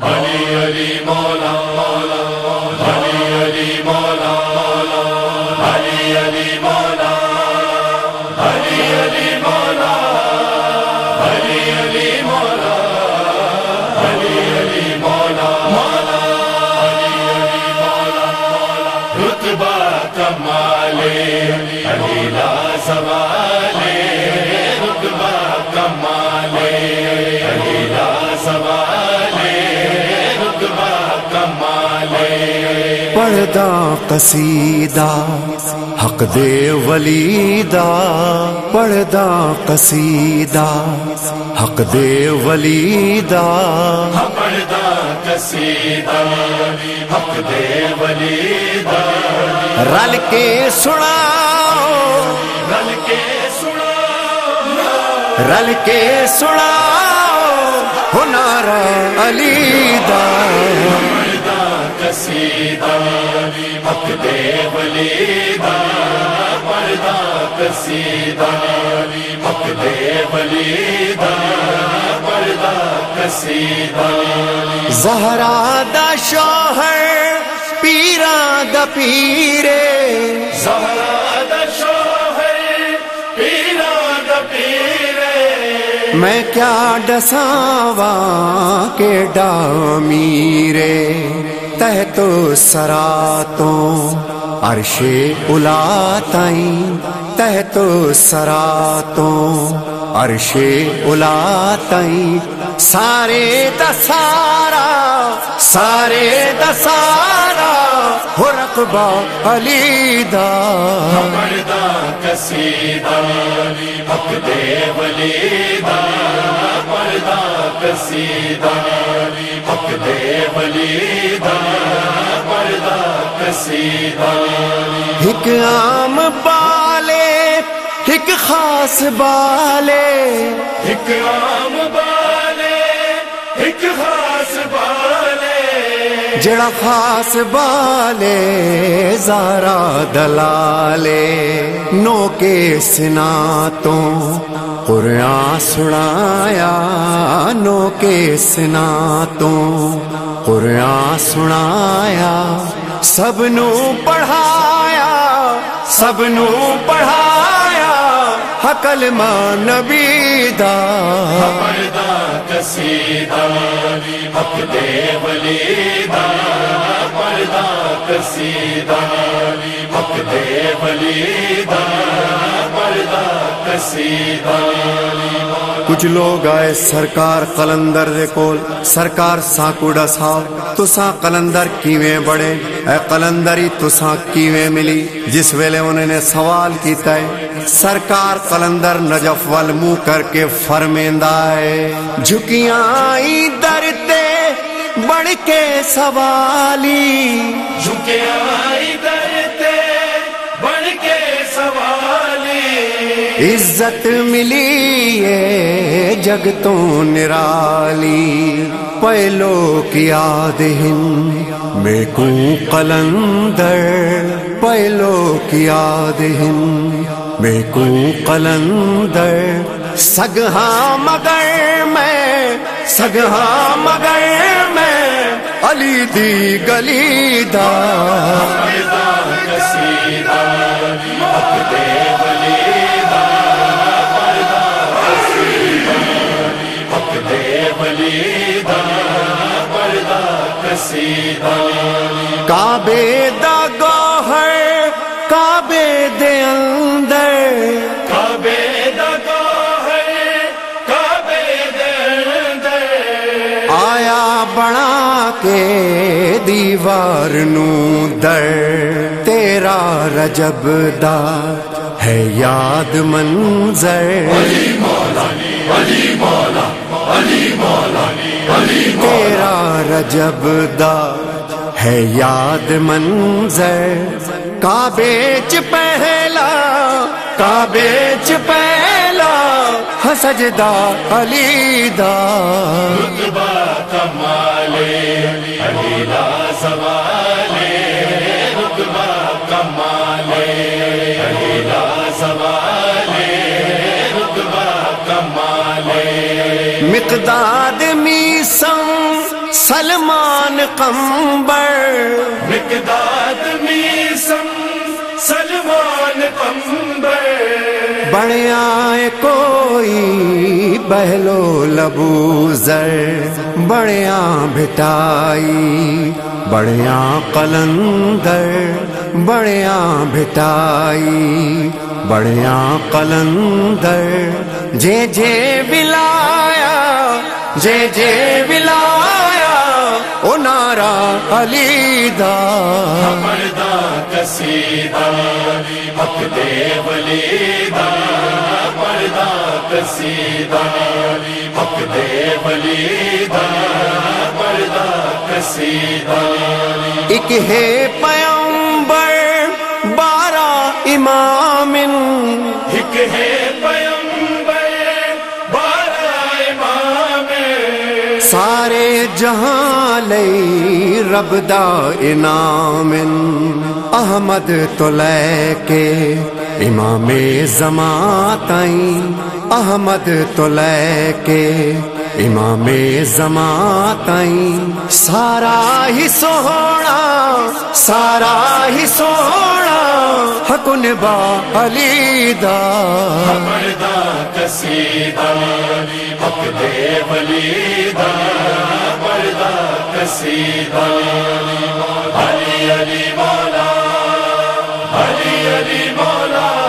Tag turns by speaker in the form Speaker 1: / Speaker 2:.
Speaker 1: علی علی مولا مولا علی علی مولا مولا علی علی مولا علی علی مولا علی علی مولا علی علی مولا مولا علی علی مولا، رتبہ کمالے علی لا سوالے۔
Speaker 2: پردہ قصیدہ حق دے ولیدہ۔ پردہ قصیدہ حق دے ولیدہ۔
Speaker 1: پردہ قصیدہ حق دے ولیدہ۔
Speaker 2: رل کے سناؤ۔
Speaker 1: رل کے سنا
Speaker 2: رل کے سناؤ۔ ہنارا علی دا
Speaker 1: حق دے
Speaker 2: زہرا دا شوہر پیرا دا پیرے۔
Speaker 1: زہرا دا شوہر پیرا دا پیرے۔
Speaker 2: میں کیا ڈساواں کے ڈامیرے۔ تہ تو سرا تو عرش الا تائیں تہ تو سرا تو عرش الا تائیں سارے دسارا سارے دسارا ہو رقبہ علی دا
Speaker 1: پردہ قصیدہ حق دے ولیدہ۔ پردہ قصیدہ حق دے ولیدہ۔ پردہ قصیدہ۔
Speaker 2: ایک عام بالے ایک خاص بالے۔
Speaker 1: ایک عام بالے ایک خاص
Speaker 2: جڑا خاص بالے، زارا دلالے۔ نو کے سنا تو قرآن سنایا، نو کے سنا تو قرآن سنایا۔ سب نو پڑھایا، سب نو پڑھایا۔ حقل ماں نبی دا۔
Speaker 1: پردہ حق دے ولیدہ پردہ قصیدہ۔ حق دے ولیدہ پردہ قصیدہ۔
Speaker 2: کچھ لوگ آئے سرکار قلندر دے کول، سرکار ساکوڑا سا تساں قلندر کیویں بڑے؟ اے قلندری تساں کیویں ملی؟ جس ویلے انہوں نے سوال کیتا ہے سرکار قلندر نجف وال منہ کر کے فرمیندہ ہے۔ جھکیاں آئی درتے بڑھ کے سوالی۔
Speaker 1: جھکے آئی درتے بڑھ کے سوالی۔
Speaker 2: عزت ملی ہے جگ تو نرالی۔ پہلو کی یاد ہن میں کو قلندر پہلو کی یاد ہن میں کو قلندر، سگہاں مگر میں، سگہاں مگر میں، علی دی گلی دا۔
Speaker 1: پردہ قصیدہ
Speaker 2: کے دیوار نو در تیرا رجب دا ہے یاد منظر۔ تیرا رجب دا ہے یاد منظر۔ کعبے چ پہلا، کعبے چ پہلا۔ ہسجدہ علی دا۔
Speaker 1: رتبہ کمالے علی لا سوالے رتبہ کمالے علی لا سوالے رتبہ کمالے
Speaker 2: مقداد میسم سلمان قمبر۔
Speaker 1: مقداد میسم سلمان قمبر۔
Speaker 2: بڑیا کوئی بہلو لبو زر بڑیا بھٹائی بڑیا قلندر بڑیا بھٹائی بڑیا قلندر۔ جے جے بلایا، جے جے بلایا، او نارا علی دا۔
Speaker 1: کسیدہ حق دے ولیدہ حق دے کسیدہ
Speaker 2: ایک ہے پیمبر بارہ امام
Speaker 1: ایک ہے پیمبر بارہ امام
Speaker 2: سارے جہاں لئی رب دا انعام احمد تو لے کے امام زمان تائیں احمد تو لے کے امام زمان تائیں سارا ہی سونا سارا ہی سونا حکن با علی دا۔
Speaker 1: مردا کسیدہ حق دے ولی ولیدہ مردا کسیدہ علی علی مولا، علی علی مولا۔